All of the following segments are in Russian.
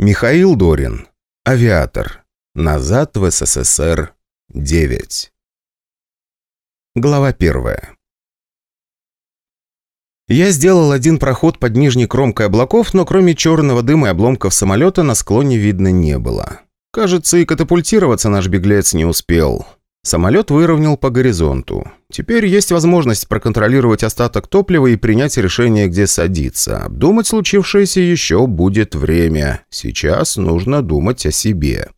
Михаил Дорин. Авиатор. Назад в СССР. 9. Глава первая. Я сделал один проход под нижней кромкой облаков, но кроме черного дыма и обломков самолета на склоне видно не было. Кажется, и катапультироваться наш беглец не успел. Самолет выровнял по горизонту. Теперь есть возможность проконтролировать остаток топлива и принять решение, где садиться. Обдумать случившееся еще будет время. Сейчас нужно думать о себе.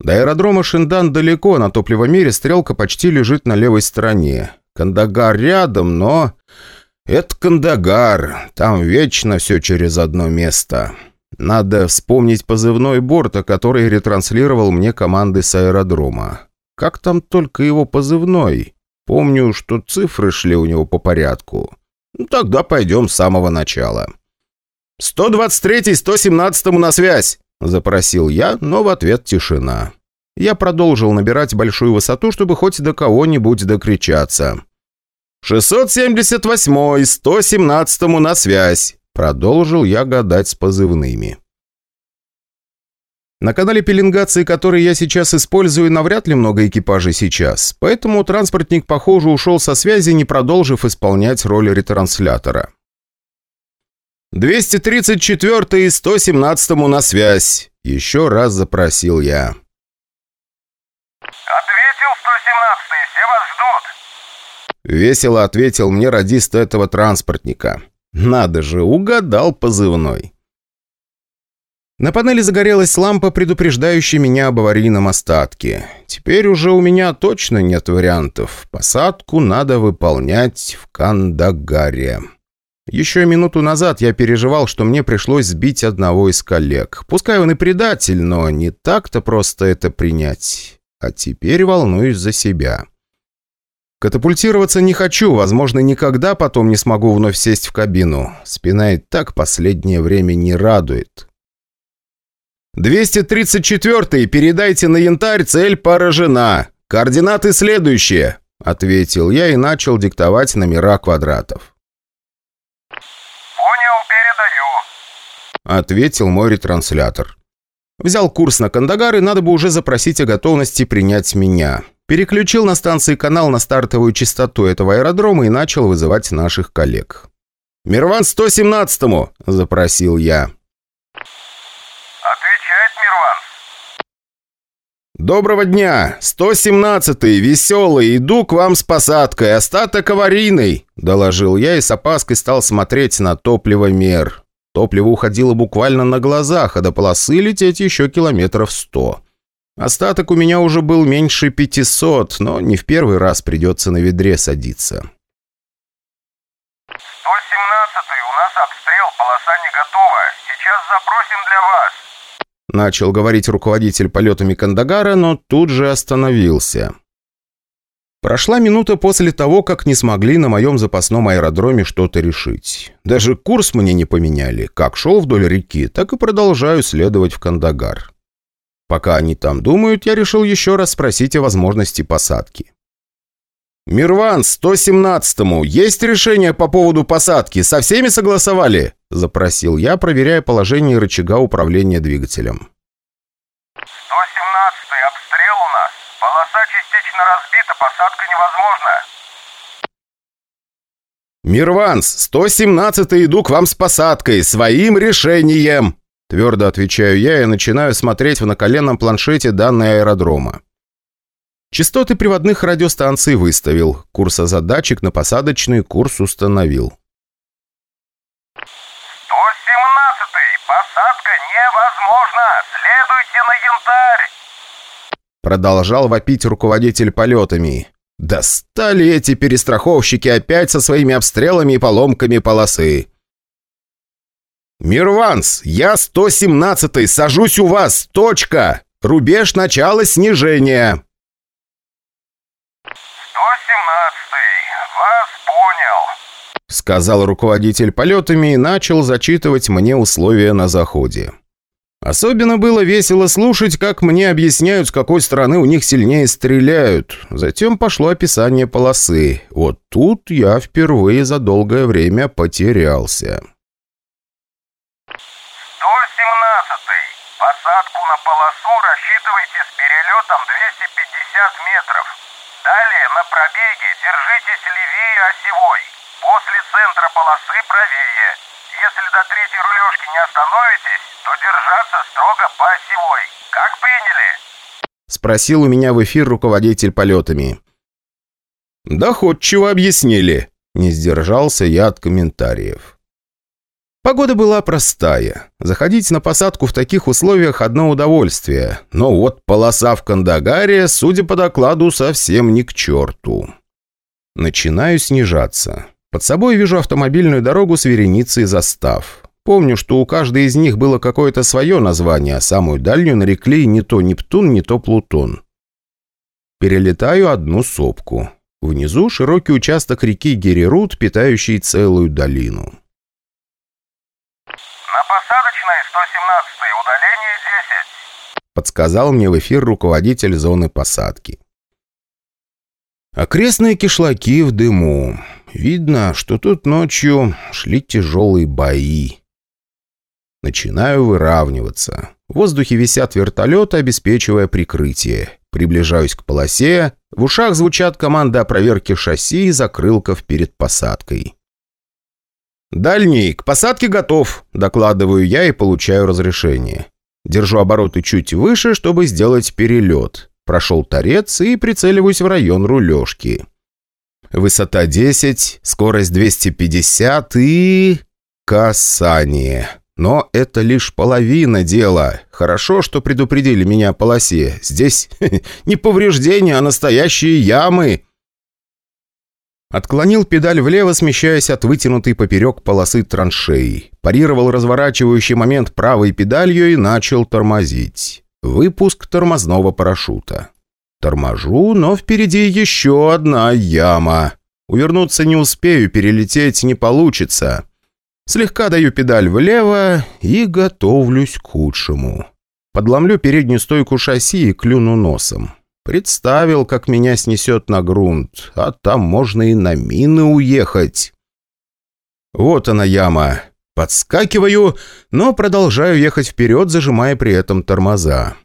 До аэродрома Шиндан далеко, на топливомере стрелка почти лежит на левой стороне. Кандагар рядом, но... Это Кандагар. Там вечно все через одно место. Надо вспомнить позывной борта, который ретранслировал мне команды с аэродрома. Как там только его позывной? Помню, что цифры шли у него по порядку. Ну, тогда пойдем с самого начала. «123-й, 117-му на связь!» – запросил я, но в ответ тишина. Я продолжил набирать большую высоту, чтобы хоть до кого-нибудь докричаться. «678-й, 117-му на связь!» – продолжил я гадать с позывными. На канале пеленгации, который я сейчас использую, навряд ли много экипажей сейчас, поэтому транспортник, похоже, ушел со связи, не продолжив исполнять роль ретранслятора. 234 и 117 на связь. Еще раз запросил я. «Ответил 117-й, все вас ждут!» Весело ответил мне радист этого транспортника. Надо же, угадал позывной. На панели загорелась лампа, предупреждающая меня об аварийном остатке. Теперь уже у меня точно нет вариантов. Посадку надо выполнять в Кандагаре. Еще минуту назад я переживал, что мне пришлось сбить одного из коллег. Пускай он и предатель, но не так-то просто это принять. А теперь волнуюсь за себя. Катапультироваться не хочу, возможно, никогда потом не смогу вновь сесть в кабину. Спина и так последнее время не радует. 234-й, передайте на янтарь, цель поражена. Координаты следующие», — ответил я и начал диктовать номера квадратов. «Понял, передаю», — ответил мой ретранслятор. Взял курс на Кандагар, и надо бы уже запросить о готовности принять меня. Переключил на станции канал на стартовую частоту этого аэродрома и начал вызывать наших коллег. «Мирван 117-му!» – запросил я. «Доброго дня! 117-й, веселый, иду к вам с посадкой, остаток аварийный!» – доложил я и с опаской стал смотреть на топливомер. Топливо уходило буквально на глазах, а до полосы лететь еще километров сто. Остаток у меня уже был меньше 500, но не в первый раз придется на ведре садиться. 117-й, у нас обстрел, полоса не готова. Сейчас запросим для вас. Начал говорить руководитель полетами Кандагара, но тут же остановился. Прошла минута после того, как не смогли на моем запасном аэродроме что-то решить. Даже курс мне не поменяли. Как шел вдоль реки, так и продолжаю следовать в Кандагар. Пока они там думают, я решил еще раз спросить о возможности посадки. «Мирван, 117-му, есть решение по поводу посадки? Со всеми согласовали?» – запросил я, проверяя положение рычага управления двигателем. 117-й, обстрел у нас. Полоса частично разбита, посадка невозможна. «Мирванс, 117-й иду к вам с посадкой, своим решением!» Твердо отвечаю я и начинаю смотреть в наколенном планшете данные аэродрома. Частоты приводных радиостанций выставил. Курсозадатчик на посадочный курс установил. 117-й! Посадка невозможна! Следуйте на янтарь! Продолжал вопить руководитель полетами. Достали эти перестраховщики опять со своими обстрелами и поломками полосы. «Мирванс, я 117-й, сажусь у вас, точка! Рубеж начала снижения!» вас понял», — сказал руководитель полетами и начал зачитывать мне условия на заходе. Особенно было весело слушать, как мне объясняют, с какой стороны у них сильнее стреляют. Затем пошло описание полосы. Вот тут я впервые за долгое время потерялся. Посадку на полосу рассчитывайте с перелетом 250 метров. Далее на пробеге держитесь левее осевой. Полосы правее. Если до третьей рулежки не остановитесь, то держаться строго по осевой. Как приняли? Спросил у меня в эфир руководитель полетами. Доходчиво объяснили. Не сдержался я от комментариев. Погода была простая. Заходить на посадку в таких условиях – одно удовольствие. Но вот полоса в Кандагаре, судя по докладу, совсем не к черту. Начинаю снижаться. Под собой вижу автомобильную дорогу с вереницей застав. Помню, что у каждой из них было какое-то свое название, а самую дальнюю нарекли не то Нептун, не то Плутон. Перелетаю одну сопку. Внизу широкий участок реки Герерут, питающий целую долину. На посадочной 117 удаление 10. Подсказал мне в эфир руководитель зоны посадки. Окрестные кишлаки в дыму. Видно, что тут ночью шли тяжелые бои. Начинаю выравниваться. В воздухе висят вертолеты, обеспечивая прикрытие. Приближаюсь к полосе. В ушах звучат команды о проверке шасси и закрылков перед посадкой. «Дальний, к посадке готов», – докладываю я и получаю разрешение. Держу обороты чуть выше, чтобы сделать перелет. Прошел торец и прицеливаюсь в район рулежки. Высота 10, скорость 250 и... Касание. Но это лишь половина дела. Хорошо, что предупредили меня о полосе. Здесь не повреждения, а настоящие ямы. Отклонил педаль влево, смещаясь от вытянутой поперек полосы траншеи. Парировал разворачивающий момент правой педалью и начал тормозить. Выпуск тормозного парашюта. Торможу, но впереди еще одна яма. Увернуться не успею, перелететь не получится. Слегка даю педаль влево и готовлюсь к худшему. Подломлю переднюю стойку шасси и клюну носом. Представил, как меня снесет на грунт, а там можно и на мины уехать. Вот она яма. Подскакиваю, но продолжаю ехать вперед, зажимая при этом тормоза.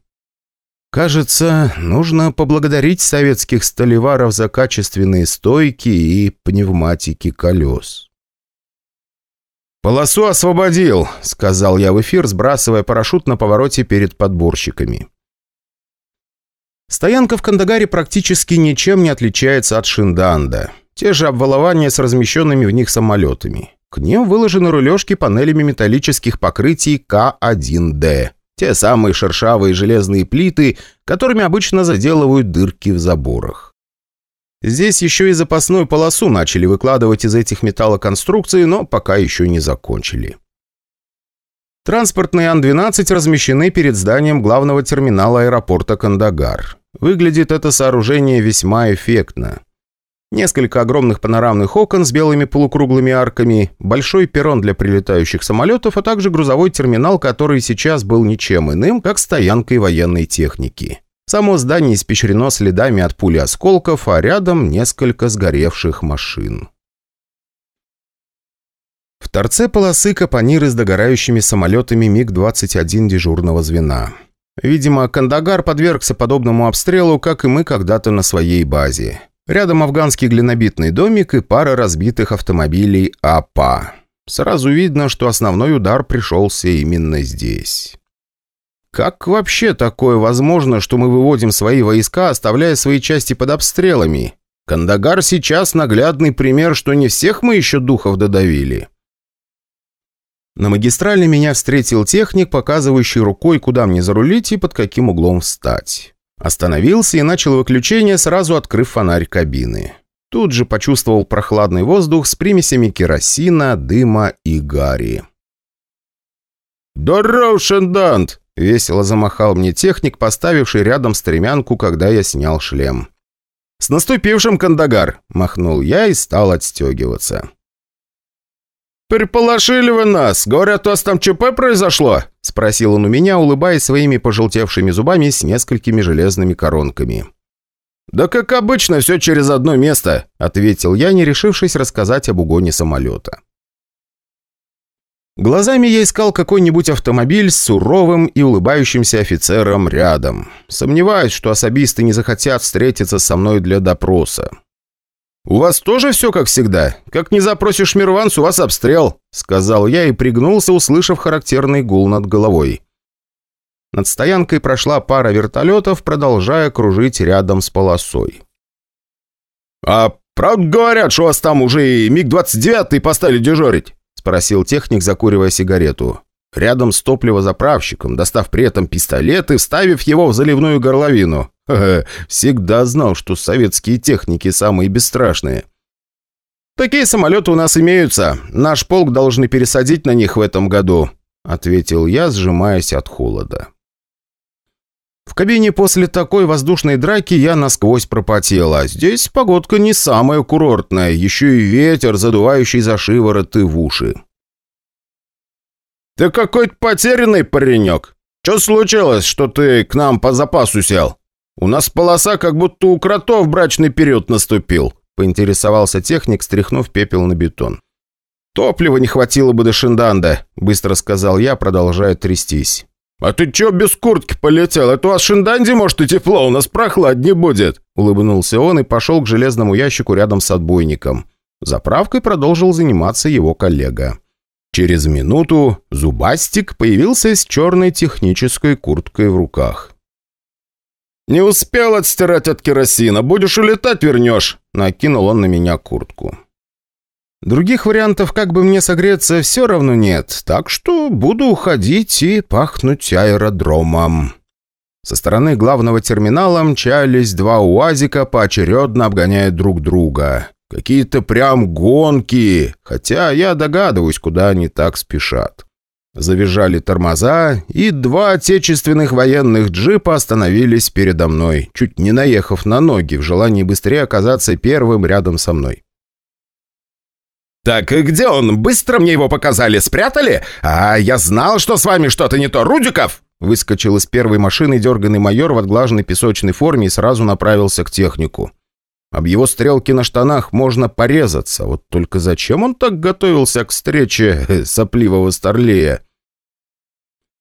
Кажется, нужно поблагодарить советских столеваров за качественные стойки и пневматики колес. «Полосу освободил», — сказал я в эфир, сбрасывая парашют на повороте перед подборщиками. Стоянка в Кандагаре практически ничем не отличается от Шинданда. Те же обвалования с размещенными в них самолетами. К ним выложены рулежки панелями металлических покрытий К1Д. Те самые шершавые железные плиты, которыми обычно заделывают дырки в заборах. Здесь еще и запасную полосу начали выкладывать из этих металлоконструкций, но пока еще не закончили. Транспортные Ан-12 размещены перед зданием главного терминала аэропорта Кандагар. Выглядит это сооружение весьма эффектно. Несколько огромных панорамных окон с белыми полукруглыми арками, большой перрон для прилетающих самолетов, а также грузовой терминал, который сейчас был ничем иным, как стоянкой военной техники. Само здание испещрено следами от пули осколков, а рядом несколько сгоревших машин. В торце полосы капониры с догорающими самолетами МиГ-21 дежурного звена. Видимо, Кандагар подвергся подобному обстрелу, как и мы когда-то на своей базе. Рядом афганский глинобитный домик и пара разбитых автомобилей АПА. Сразу видно, что основной удар пришелся именно здесь. Как вообще такое возможно, что мы выводим свои войска, оставляя свои части под обстрелами? Кандагар сейчас наглядный пример, что не всех мы еще духов додавили. На магистрали меня встретил техник, показывающий рукой, куда мне зарулить и под каким углом встать. Остановился и начал выключение, сразу открыв фонарь кабины. Тут же почувствовал прохладный воздух с примесями керосина, дыма и гари. «Здоров, Шендант!» — весело замахал мне техник, поставивший рядом стремянку, когда я снял шлем. «С наступившим, Кандагар!» — махнул я и стал отстегиваться. «Переполошили вы нас! Говорят, у вас там ЧП произошло?» – спросил он у меня, улыбаясь своими пожелтевшими зубами с несколькими железными коронками. «Да как обычно, все через одно место», – ответил я, не решившись рассказать об угоне самолета. Глазами я искал какой-нибудь автомобиль с суровым и улыбающимся офицером рядом. Сомневаюсь, что особисты не захотят встретиться со мной для допроса. «У вас тоже все как всегда? Как не запросишь мирванс, у вас обстрел», — сказал я и пригнулся, услышав характерный гул над головой. Над стоянкой прошла пара вертолетов, продолжая кружить рядом с полосой. «А правда говорят, что вас там уже и МиГ-29 поставили дежурить?» спросил техник, закуривая сигарету. Рядом с топливозаправщиком, достав при этом пистолет и вставив его в заливную горловину. Ха всегда знал, что советские техники самые бесстрашные. «Такие самолеты у нас имеются. Наш полк должны пересадить на них в этом году», ответил я, сжимаясь от холода. В кабине после такой воздушной драки я насквозь пропотел, а здесь погодка не самая курортная, еще и ветер, задувающий за шиворот и в уши. «Ты какой-то потерянный паренек. Что случилось, что ты к нам по запасу сел? У нас полоса как будто у кротов брачный период наступил», поинтересовался техник, стряхнув пепел на бетон. «Топлива не хватило бы до Шинданда», — быстро сказал я, продолжая трястись. «А ты чё без куртки полетел? Это у вас в Шинданде, может, и тепло, у нас прохладнее будет!» Улыбнулся он и пошел к железному ящику рядом с отбойником. Заправкой продолжил заниматься его коллега. Через минуту Зубастик появился с черной технической курткой в руках. «Не успел отстирать от керосина. Будешь улетать, вернешь!» Накинул он на меня куртку. Других вариантов, как бы мне согреться, все равно нет, так что буду уходить и пахнуть аэродромом. Со стороны главного терминала мчались два УАЗика, поочередно обгоняя друг друга. Какие-то прям гонки, хотя я догадываюсь, куда они так спешат. Завизжали тормоза, и два отечественных военных джипа остановились передо мной, чуть не наехав на ноги в желании быстрее оказаться первым рядом со мной. «Так и где он? Быстро мне его показали, спрятали? А я знал, что с вами что-то не то, Рудиков!» Выскочил из первой машины дерганный майор в отглаженной песочной форме и сразу направился к технику. Об его стрелки на штанах можно порезаться, вот только зачем он так готовился к встрече э, сопливого старлея?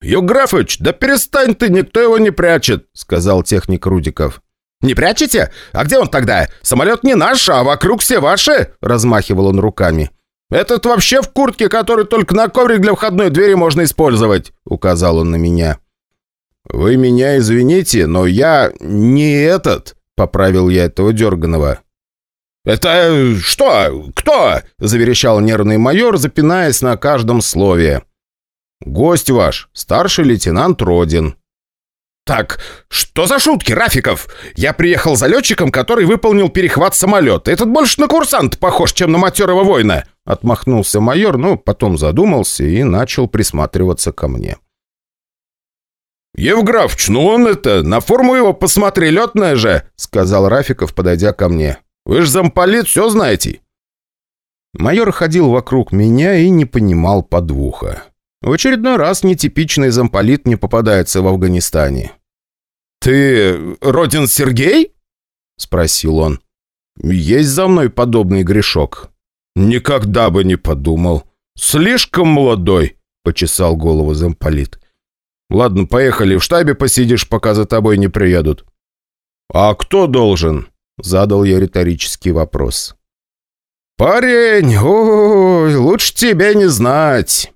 «Юграфыч, да перестань ты, никто его не прячет», — сказал техник Рудиков. «Не прячете? А где он тогда? Самолет не наш, а вокруг все ваши!» Размахивал он руками. «Этот вообще в куртке, который только на коврик для входной двери можно использовать!» Указал он на меня. «Вы меня извините, но я не этот!» Поправил я этого дерганого. «Это что? Кто?» – заверещал нервный майор, запинаясь на каждом слове. «Гость ваш, старший лейтенант Родин», «Так, что за шутки, Рафиков? Я приехал за летчиком, который выполнил перехват самолета. Этот больше на курсант похож, чем на матерого воина!» Отмахнулся майор, но потом задумался и начал присматриваться ко мне. «Евграфович, ну он это, на форму его посмотри, летная же!» Сказал Рафиков, подойдя ко мне. «Вы ж замполит, все знаете!» Майор ходил вокруг меня и не понимал подвоха. В очередной раз нетипичный замполит не попадается в Афганистане. «Ты Родин Сергей?» – спросил он. «Есть за мной подобный грешок». «Никогда бы не подумал. Слишком молодой», – почесал голову замполит. «Ладно, поехали, в штабе посидишь, пока за тобой не приедут». «А кто должен?» – задал я риторический вопрос. «Парень, ой, лучше тебе не знать».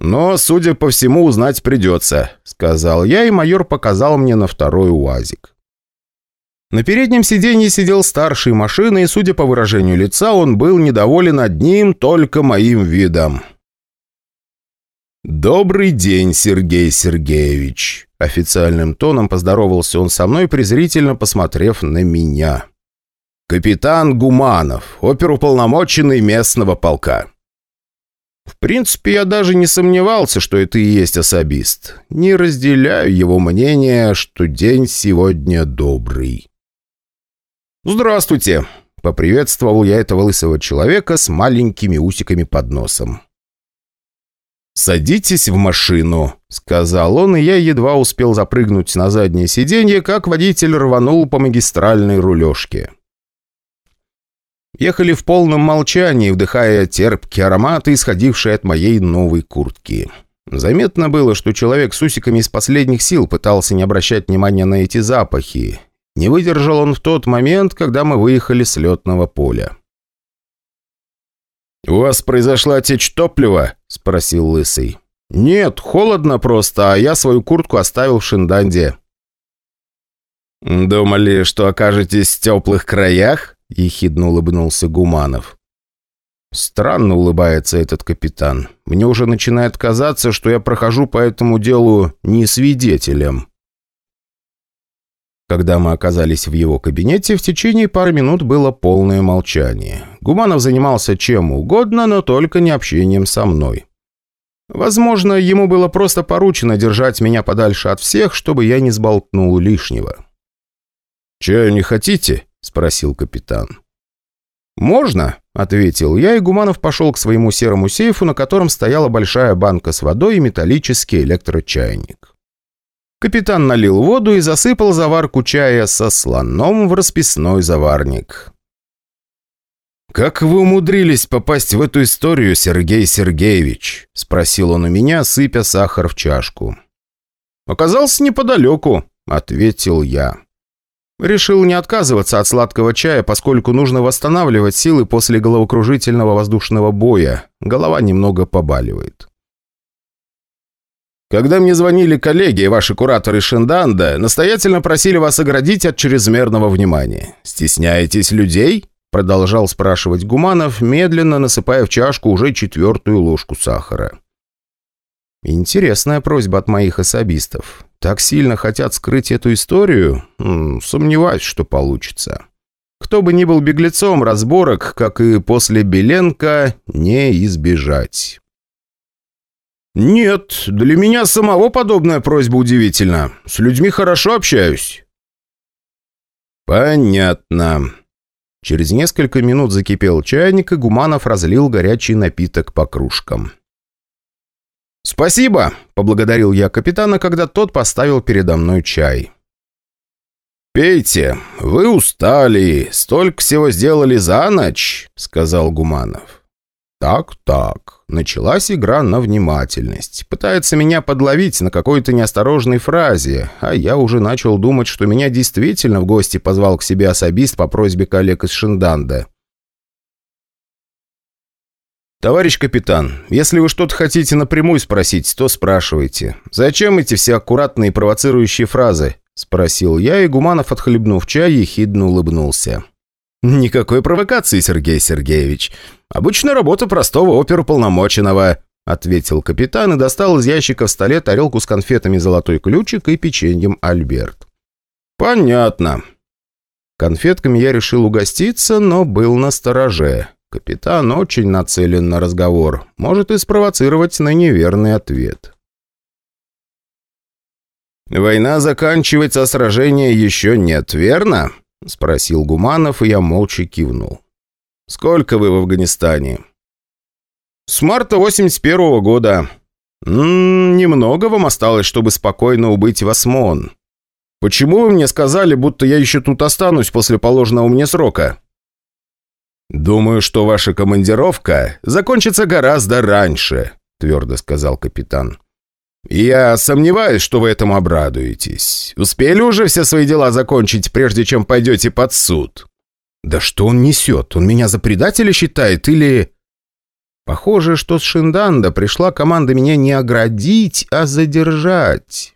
«Но, судя по всему, узнать придется», — сказал я, и майор показал мне на второй УАЗик. На переднем сиденье сидел старший машины, и, судя по выражению лица, он был недоволен одним только моим видом. «Добрый день, Сергей Сергеевич!» Официальным тоном поздоровался он со мной, презрительно посмотрев на меня. «Капитан Гуманов, оперуполномоченный местного полка». В принципе, я даже не сомневался, что это и есть особист. Не разделяю его мнение, что день сегодня добрый. «Здравствуйте!» — поприветствовал я этого лысого человека с маленькими усиками под носом. «Садитесь в машину», — сказал он, и я едва успел запрыгнуть на заднее сиденье, как водитель рванул по магистральной рулежке. Ехали в полном молчании, вдыхая терпкие ароматы, исходившие от моей новой куртки. Заметно было, что человек с усиками из последних сил пытался не обращать внимания на эти запахи. Не выдержал он в тот момент, когда мы выехали с летного поля. «У вас произошла течь топлива?» – спросил Лысый. «Нет, холодно просто, а я свою куртку оставил в Шинданде». «Думали, что окажетесь в теплых краях?» – ехидно улыбнулся Гуманов. Странно улыбается этот капитан. Мне уже начинает казаться, что я прохожу по этому делу не свидетелем. Когда мы оказались в его кабинете, в течение пары минут было полное молчание. Гуманов занимался чем угодно, но только не общением со мной. Возможно, ему было просто поручено держать меня подальше от всех, чтобы я не сболтнул лишнего. «Чаю не хотите?» – спросил капитан. «Можно», – ответил я, и Гуманов пошел к своему серому сейфу, на котором стояла большая банка с водой и металлический электрочайник. Капитан налил воду и засыпал заварку чая со слоном в расписной заварник. «Как вы умудрились попасть в эту историю, Сергей Сергеевич?» – спросил он у меня, сыпя сахар в чашку. «Оказался неподалеку», – ответил я. Решил не отказываться от сладкого чая, поскольку нужно восстанавливать силы после головокружительного воздушного боя. Голова немного побаливает. Когда мне звонили коллеги и ваши кураторы Шинданда, настоятельно просили вас оградить от чрезмерного внимания. Стесняетесь людей?» Продолжал спрашивать Гуманов, медленно насыпая в чашку уже четвертую ложку сахара. «Интересная просьба от моих особистов. Так сильно хотят скрыть эту историю? М -м, сомневаюсь, что получится. Кто бы ни был беглецом, разборок, как и после Беленко, не избежать». «Нет, для меня самого подобная просьба удивительна. С людьми хорошо общаюсь». «Понятно». Через несколько минут закипел чайник, и Гуманов разлил горячий напиток по кружкам. «Спасибо!» – поблагодарил я капитана, когда тот поставил передо мной чай. «Пейте, вы устали, столько всего сделали за ночь», – сказал Гуманов. «Так-так, началась игра на внимательность. Пытается меня подловить на какой-то неосторожной фразе, а я уже начал думать, что меня действительно в гости позвал к себе особист по просьбе коллег из Шинданда. «Товарищ капитан, если вы что-то хотите напрямую спросить, то спрашивайте. Зачем эти все аккуратные провоцирующие фразы?» – спросил я, и Гуманов, отхлебнув чай, ехидно улыбнулся. «Никакой провокации, Сергей Сергеевич. Обычная работа простого оперуполномоченного», — ответил капитан и достал из ящика в столе тарелку с конфетами «Золотой ключик» и печеньем «Альберт». «Понятно». Конфетками я решил угоститься, но был на стороже. Капитан очень нацелен на разговор. Может и спровоцировать на неверный ответ. «Война заканчивается, а сражения еще нет, верно?» – спросил Гуманов, и я молча кивнул. «Сколько вы в Афганистане?» «С марта 81 -го года. М -м, немного вам осталось, чтобы спокойно убыть в Осмон. Почему вы мне сказали, будто я еще тут останусь после положенного мне срока?» «Думаю, что ваша командировка закончится гораздо раньше», – твердо сказал капитан. «Я сомневаюсь, что вы этому обрадуетесь. Успели уже все свои дела закончить, прежде чем пойдете под суд?» «Да что он несет? Он меня за предателя считает или...» «Похоже, что с Шинданда пришла команда меня не оградить, а задержать».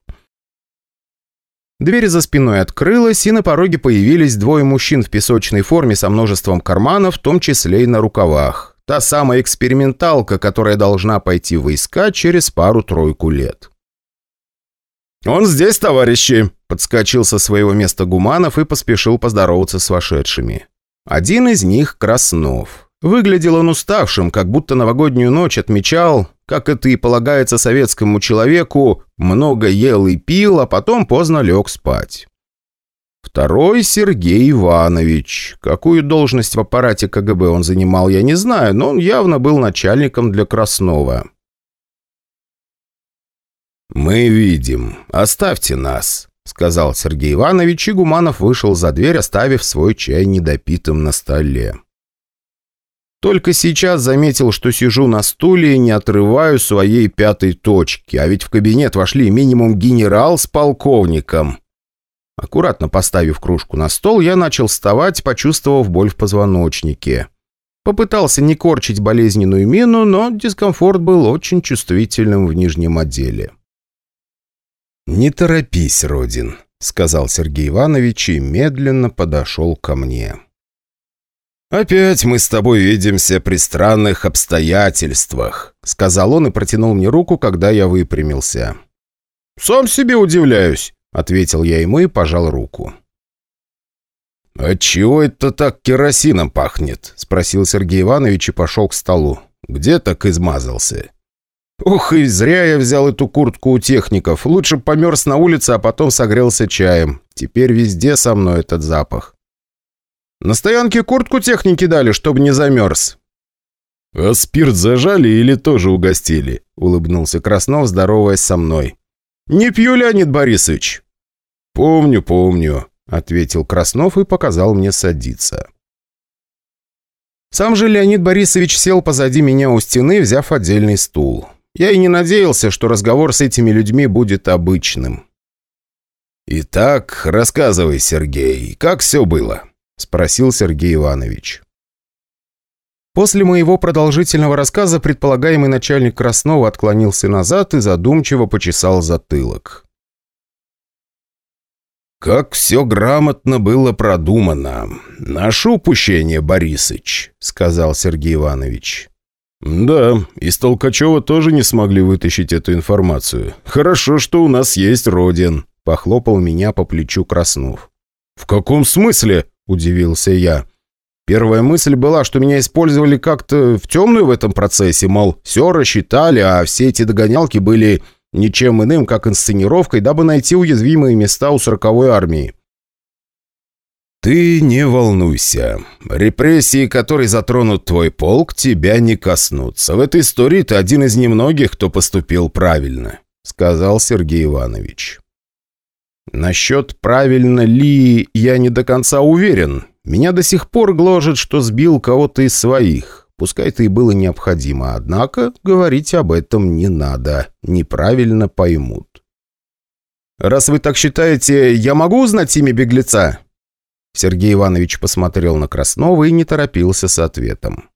Дверь за спиной открылась, и на пороге появились двое мужчин в песочной форме со множеством карманов, в том числе и на рукавах. Та самая эксперименталка, которая должна пойти в войска через пару-тройку лет. «Он здесь, товарищи!» – подскочил со своего места Гуманов и поспешил поздороваться с вошедшими. Один из них – Краснов. Выглядел он уставшим, как будто новогоднюю ночь отмечал, как это и полагается советскому человеку, много ел и пил, а потом поздно лег спать. Второй Сергей Иванович. Какую должность в аппарате КГБ он занимал, я не знаю, но он явно был начальником для Краснова. «Мы видим. Оставьте нас», — сказал Сергей Иванович, и Гуманов вышел за дверь, оставив свой чай недопитым на столе. Только сейчас заметил, что сижу на стуле и не отрываю своей пятой точки, а ведь в кабинет вошли минимум генерал с полковником. Аккуратно поставив кружку на стол, я начал вставать, почувствовав боль в позвоночнике. Попытался не корчить болезненную мину, но дискомфорт был очень чувствительным в нижнем отделе. «Не торопись, Родин», — сказал Сергей Иванович и медленно подошел ко мне. «Опять мы с тобой видимся при странных обстоятельствах», — сказал он и протянул мне руку, когда я выпрямился. «Сам себе удивляюсь», — ответил я ему и пожал руку. «Отчего это так керосином пахнет?» — спросил Сергей Иванович и пошел к столу. «Где так измазался?» «Ух, и зря я взял эту куртку у техников. Лучше померз на улице, а потом согрелся чаем. Теперь везде со мной этот запах». На стоянке куртку техники дали, чтобы не замерз». «А спирт зажали или тоже угостили?» — улыбнулся Краснов, здороваясь со мной. «Не пью, Леонид Борисович». «Помню, помню», — ответил Краснов и показал мне садиться. Сам же Леонид Борисович сел позади меня у стены, взяв отдельный стул. Я и не надеялся, что разговор с этими людьми будет обычным. «Итак, рассказывай, Сергей, как все было?» – спросил Сергей Иванович. После моего продолжительного рассказа предполагаемый начальник Краснова отклонился назад и задумчиво почесал затылок. «Как все грамотно было продумано. Наше упущение, Борисыч», — сказал Сергей Иванович. «Да, из Толкачева тоже не смогли вытащить эту информацию. Хорошо, что у нас есть Родин», — похлопал меня по плечу Краснов. «В каком смысле?» – удивился я. Первая мысль была, что меня использовали как-то в темную в этом процессе, мол, все рассчитали, а все эти догонялки были ничем иным, как инсценировкой, дабы найти уязвимые места у сороковой армии. «Ты не волнуйся. Репрессии, которые затронут твой полк, тебя не коснутся. В этой истории ты один из немногих, кто поступил правильно», — сказал Сергей Иванович. Насчет правильно ли я не до конца уверен. Меня до сих пор гложет, что сбил кого-то из своих. Пускай это и было необходимо, однако говорить об этом не надо. Неправильно поймут. «Раз вы так считаете, я могу узнать имя беглеца?» Сергей Иванович посмотрел на Краснова и не торопился с ответом.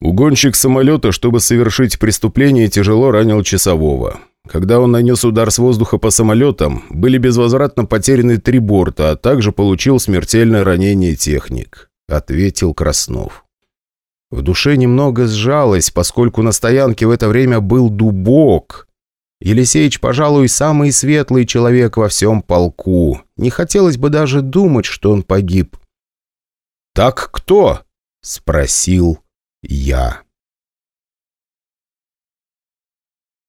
Угонщик самолета, чтобы совершить преступление, тяжело ранил часового. Когда он нанес удар с воздуха по самолетам, были безвозвратно потеряны три борта, а также получил смертельное ранение техник», — ответил Краснов. В душе немного сжалось, поскольку на стоянке в это время был дубок. Елисеич, пожалуй, самый светлый человек во всем полку. Не хотелось бы даже думать, что он погиб. «Так кто?» — спросил я.